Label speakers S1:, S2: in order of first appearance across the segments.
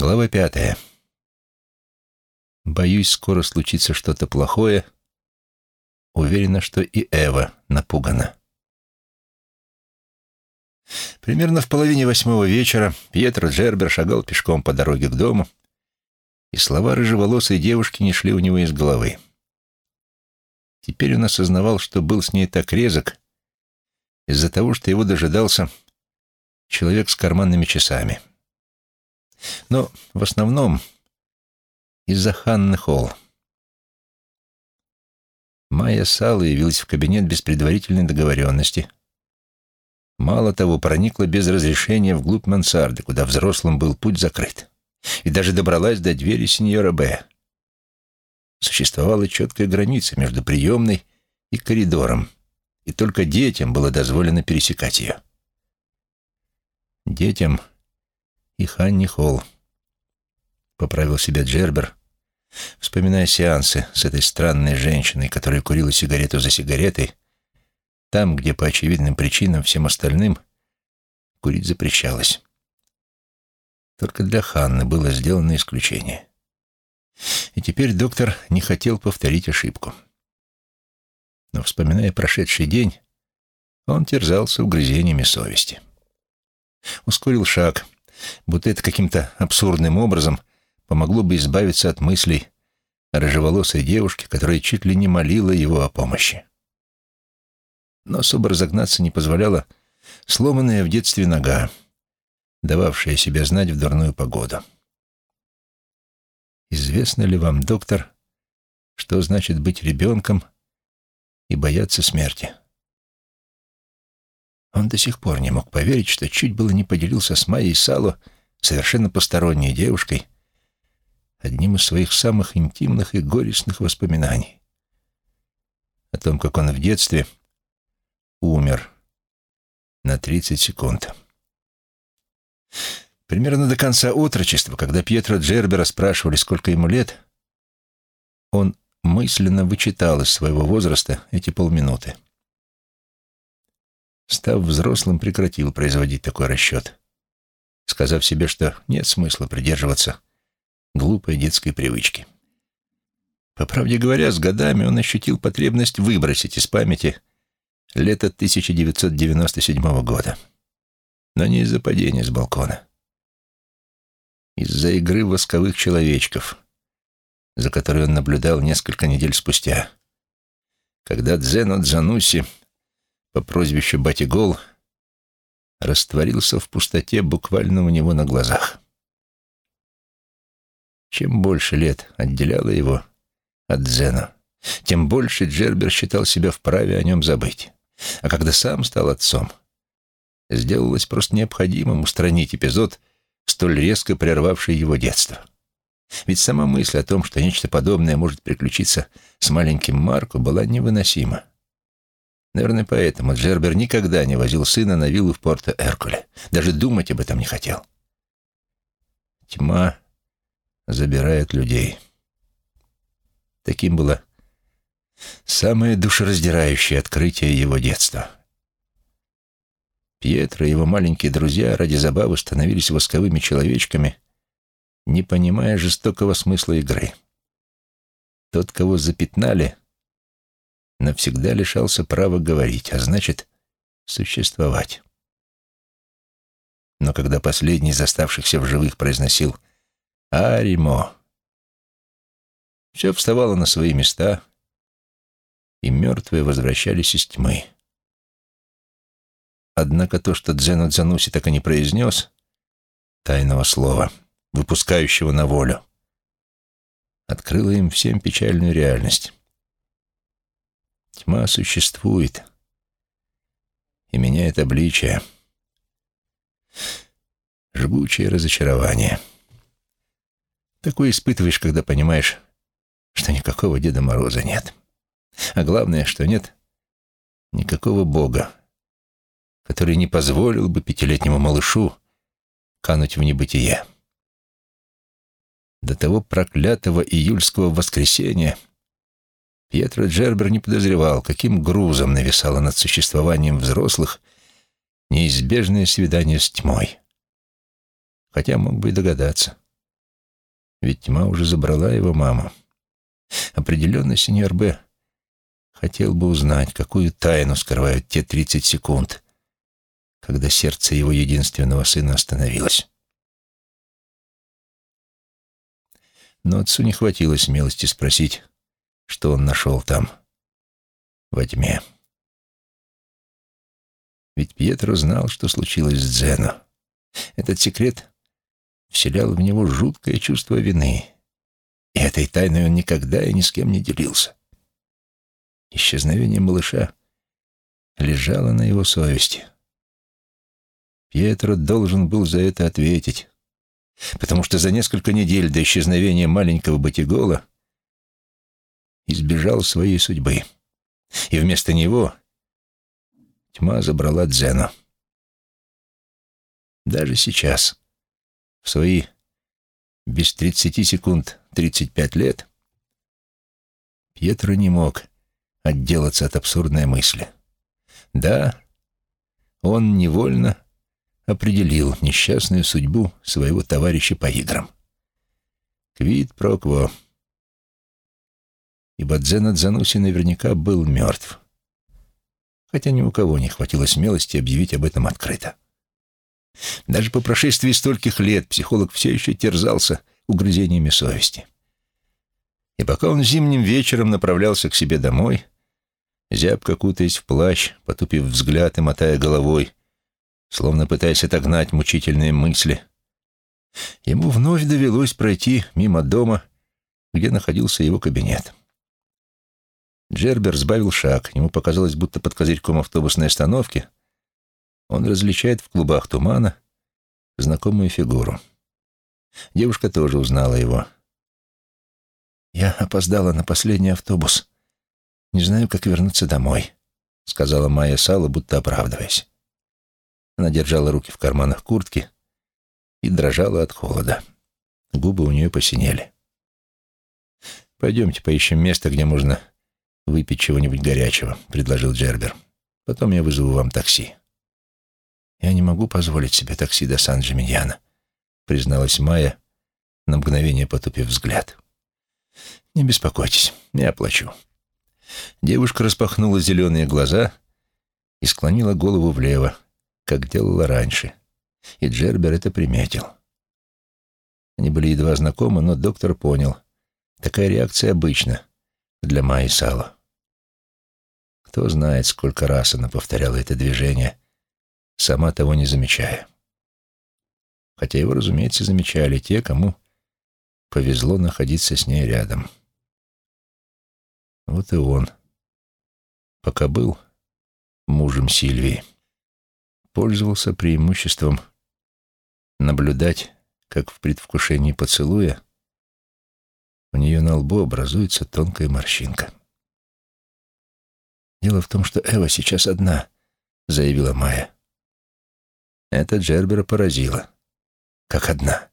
S1: Глава пятая. Боюсь, скоро случится что-то плохое. Уверена, что и Эва напугана. Примерно в половине восьмого вечера Пьетро Джербер шагал пешком по дороге к дому, и слова рыжеволосой девушки не шли у него из головы. Теперь он осознавал, что был с ней так резок из-за того, что его дожидался человек с карманными часами. Но в основном из-за Ханны Холл. Майя Сала явилась в кабинет без предварительной договоренности. Мало того, проникла без разрешения вглубь мансарды, куда взрослым был путь закрыт, и даже добралась до двери сеньора Б. Существовала четкая граница между приемной и коридором, и только детям было дозволено пересекать ее. Детям и Ханни Холл. Поправил себя Джербер, вспоминая сеансы с этой странной женщиной, которая курила сигарету за сигаретой, там, где по очевидным причинам всем остальным курить запрещалось. Только для Ханны было сделано исключение. И теперь доктор не хотел повторить ошибку. Но, вспоминая прошедший день, он терзался угрызениями совести. Ускорил шаг — будто это каким-то абсурдным образом помогло бы избавиться от мыслей о рыжеволосой девушке, которая чуть ли не молила его о помощи. Но особо разогнаться не позволяла сломанная в детстве нога, дававшая себя знать в дурную погоду. Известно ли вам, доктор, что значит быть ребенком и бояться смерти? Он до сих пор не мог поверить, что чуть было не поделился с Майей Сало, совершенно посторонней девушкой, одним из своих самых интимных и горестных воспоминаний. О том, как он в детстве умер на 30 секунд. Примерно до конца отрочества, когда Пьетро Джербера спрашивали, сколько ему лет, он мысленно вычитал из своего возраста эти полминуты. Став взрослым, прекратил производить такой расчет, сказав себе, что нет смысла придерживаться глупой детской привычки. По правде говоря, с годами он ощутил потребность выбросить из памяти лето 1997 года. Но не из-за падения с балкона. Из-за игры восковых человечков, за которой он наблюдал несколько недель спустя, когда Дзено Дзануси по прозвищу Батигол растворился в пустоте буквально у него на глазах. Чем больше лет отделяло его от Дзена, тем больше Джербер считал себя вправе о нем забыть. А когда сам стал отцом, сделалось просто необходимым устранить эпизод, столь резко прервавший его детство. Ведь сама мысль о том, что нечто подобное может приключиться с маленьким Марко, была невыносима. Наверное, поэтому Джербер никогда не возил сына на виллу в Порто-Эркуле. Даже думать об этом не хотел. Тьма забирает людей. Таким было самое душераздирающее открытие его детства. Пьетро и его маленькие друзья ради забавы становились восковыми человечками, не понимая жестокого смысла игры. Тот, кого запятнали — навсегда лишался права говорить, а значит, существовать. Но когда последний из оставшихся в живых произносил «Аримо», все вставало на свои места, и мертвые возвращались из тьмы. Однако то, что Дзену Дзануси так и не произнес, тайного слова, выпускающего на волю, открыло им всем печальную реальность. Тьма существует и меняет обличие. Жгучее разочарование. Такое испытываешь, когда понимаешь, что никакого Деда Мороза нет. А главное, что нет никакого Бога, который не позволил бы пятилетнему малышу кануть в небытие. До того проклятого июльского воскресенья Пьетро Джербер не подозревал, каким грузом нависало над существованием взрослых неизбежное свидание с тьмой. Хотя мог бы и догадаться. Ведь тьма уже забрала его маму. Определенно, сеньор Б. хотел бы узнать, какую тайну скрывают те тридцать секунд, когда сердце его единственного сына остановилось. Но отцу не хватило смелости спросить, что он нашел там, во тьме. Ведь Пьетро знал, что случилось с Дзену. Этот секрет вселял в него жуткое чувство вины. И этой тайной он никогда и ни с кем не делился. Исчезновение малыша лежало на его совести. Пьетро должен был за это ответить, потому что за несколько недель до исчезновения маленького Батигола избежал своей судьбы. И вместо него тьма забрала Дзену. Даже сейчас, в свои без тридцати секунд тридцать пять лет, Пьетро не мог отделаться от абсурдной мысли. Да, он невольно определил несчастную судьбу своего товарища по играм. Квит прокво. Ибо Дзена Дзануси наверняка был мертв. Хотя ни у кого не хватило смелости объявить об этом открыто. Даже по прошествии стольких лет психолог все еще терзался угрызениями совести. И пока он зимним вечером направлялся к себе домой, зябко кутаясь в плащ, потупив взгляд и мотая головой, словно пытаясь отогнать мучительные мысли. Ему вновь довелось пройти мимо дома, где находился его кабинет. Джербер сбавил шаг. Ему показалось, будто под козырьком автобусной остановки он различает в клубах тумана знакомую фигуру. Девушка тоже узнала его. «Я опоздала на последний автобус. Не знаю, как вернуться домой», — сказала Майя Сала, будто оправдываясь. Она держала руки в карманах куртки и дрожала от холода. Губы у нее посинели. «Пойдемте поищем место, где можно выпить чего-нибудь горячего», — предложил Джербер. «Потом я вызову вам такси». «Я не могу позволить себе такси до Сан-Джиминьяна», — призналась Майя, на мгновение потупив взгляд. «Не беспокойтесь, я оплачу». Девушка распахнула зеленые глаза и склонила голову влево, как делала раньше, и Джербер это приметил. Они были едва знакомы, но доктор понял. Такая реакция обычна для Майи Сало. Кто знает, сколько раз она повторяла это движение, сама того не замечая. Хотя его, разумеется, замечали те, кому повезло находиться с ней рядом. Вот и он, пока был мужем Сильвии пользовался преимуществом наблюдать, как в предвкушении поцелуя у нее на лбу образуется тонкая морщинка. «Дело в том, что Эва сейчас одна», — заявила Майя. Это Джербера поразило. «Как одна?»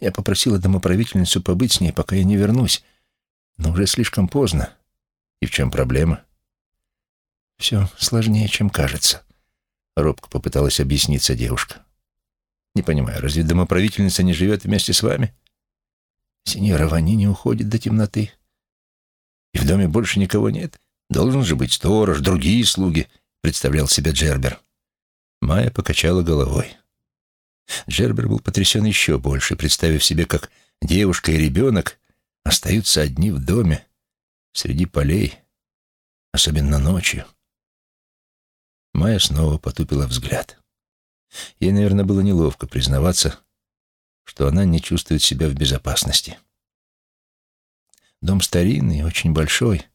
S1: Я попросила домоправительницу побыть с ней, пока я не вернусь, но уже слишком поздно. И в чем проблема? Все сложнее, чем кажется. Робко попыталась объясниться девушка. «Не понимаю, разве домоправительница не живет вместе с вами?» «Синьора Вани не уходит до темноты. И в доме больше никого нет. Должен же быть сторож, другие слуги», — представлял себя Джербер. Майя покачала головой. Джербер был потрясен еще больше, представив себе, как девушка и ребенок остаются одни в доме, среди полей, особенно ночью. Майя снова потупила взгляд. Ей, наверное, было неловко признаваться, что она не чувствует себя в безопасности. Дом старинный, очень большой,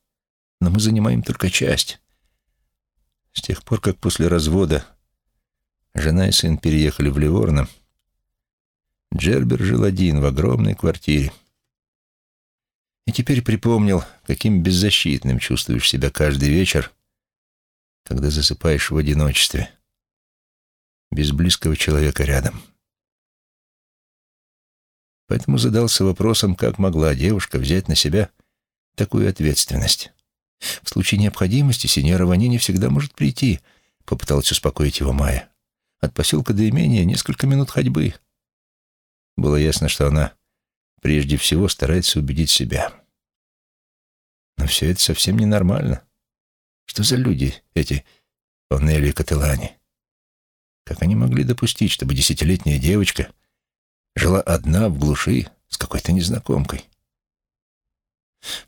S1: но мы занимаем только часть. С тех пор, как после развода жена и сын переехали в Ливорно, Джербер жил один в огромной квартире. И теперь припомнил, каким беззащитным чувствуешь себя каждый вечер, когда засыпаешь в одиночестве, без близкого человека рядом. Поэтому задался вопросом, как могла девушка взять на себя такую ответственность. В случае необходимости сеньора Ванини всегда может прийти, попыталась успокоить его Майя. От поселка до имения несколько минут ходьбы. Было ясно, что она прежде всего старается убедить себя. Но все это совсем ненормально. Что за люди эти Онелли и Кателани? Как они могли допустить, чтобы десятилетняя девочка жила одна в глуши с какой-то незнакомкой?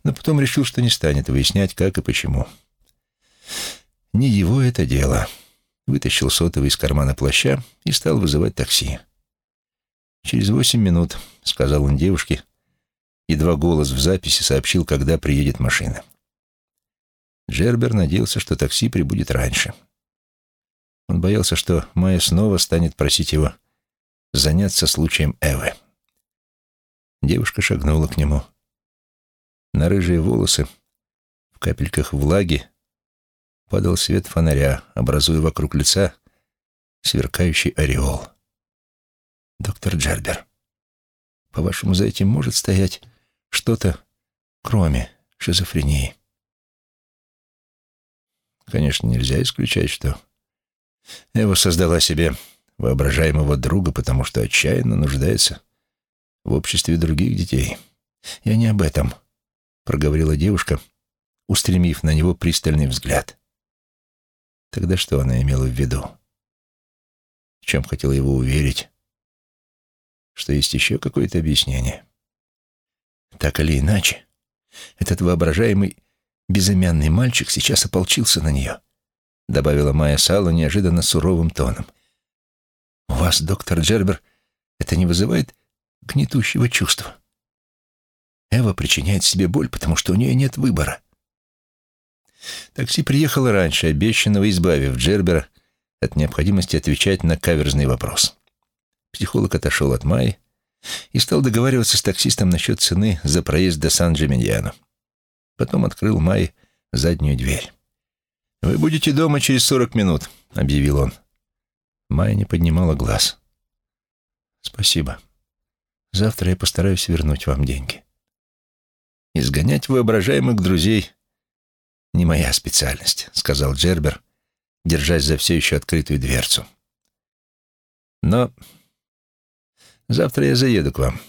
S1: Но потом решил, что не станет выяснять, как и почему. Не его это дело. Вытащил сотовый из кармана плаща и стал вызывать такси. «Через восемь минут», — сказал он девушке, едва голос в записи сообщил, когда приедет машина. Джербер надеялся, что такси прибудет раньше. Он боялся, что Майя снова станет просить его заняться случаем Эвы. Девушка шагнула к нему. На рыжие волосы, в капельках влаги, падал свет фонаря, образуя вокруг лица сверкающий ореол. «Доктор Джербер, по-вашему, за этим может стоять что-то, кроме шизофрении?» Конечно, нельзя исключать, что Эва создала себе воображаемого друга, потому что отчаянно нуждается в обществе других детей. «Я не об этом», — проговорила девушка, устремив на него пристальный взгляд. Тогда что она имела в виду? В чем хотела его уверить? Что есть еще какое-то объяснение? Так или иначе, этот воображаемый безымянный мальчик сейчас ополчился на нее, добавила Майя Сало неожиданно суровым тоном. У вас, доктор Джербер, это не вызывает гнетущего чувства? Эва причиняет себе боль, потому что у нее нет выбора. Такси приехало раньше, обещанного, избавив Джербера от необходимости отвечать на каверзный вопрос. Психолог отошел от Майи и стал договариваться с таксистом насчет цены за проезд до Сан-Джиминьяно. Потом открыл Майи заднюю дверь. «Вы будете дома через сорок минут», — объявил он. Майя не поднимала глаз. «Спасибо. Завтра я постараюсь вернуть вам деньги». Изгонять воображаемых друзей не моя специальность», — сказал Джербер, держась за все еще открытую дверцу. «Но завтра я заеду к вам,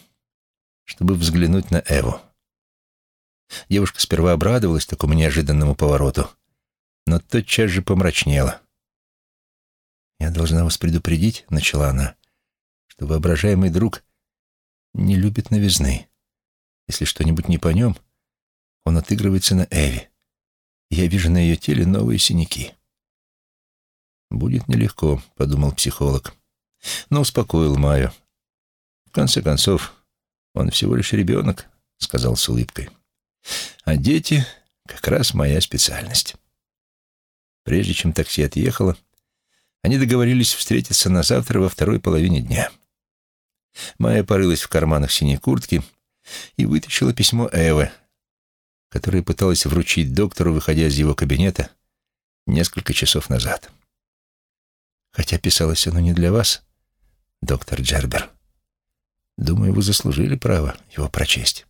S1: чтобы взглянуть на Эву». Девушка сперва обрадовалась такому неожиданному повороту, но тотчас же помрачнела. «Я должна вас предупредить», — начала она, — «что воображаемый друг не любит новизны. Если что-нибудь не по нем, он отыгрывается на Эве. Я вижу на ее теле новые синяки. «Будет нелегко», — подумал психолог. Но успокоил Майю. «В конце концов, он всего лишь ребенок», — сказал с улыбкой. «А дети — как раз моя специальность». Прежде чем такси отъехало, они договорились встретиться на завтра во второй половине дня. Майя порылась в карманах синей куртки и вытащила письмо Эвы, которое пыталась вручить доктору, выходя из его кабинета несколько часов назад. Хотя писалось оно не для вас, доктор Джербер. Думаю, вы заслужили право его прочесть.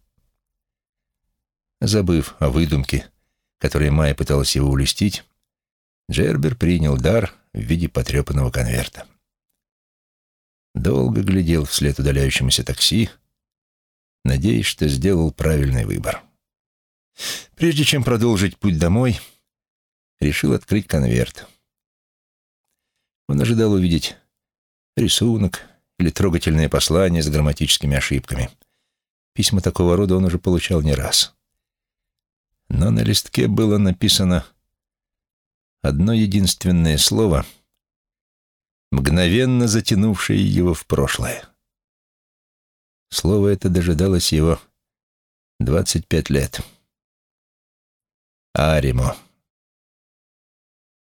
S1: Забыв о выдумке, которой Майя пыталась его улестить, Джербер принял дар в виде потрепанного конверта. Долго глядел вслед удаляющемуся такси, надеясь, что сделал правильный выбор. Прежде чем продолжить путь домой, решил открыть конверт. Он ожидал увидеть рисунок или трогательное послание с грамматическими ошибками. Письма такого рода он уже получал не раз. Но на листке было написано одно единственное слово, мгновенно затянувшее его в прошлое. Слово это дожидалось его 25 лет. Аримо.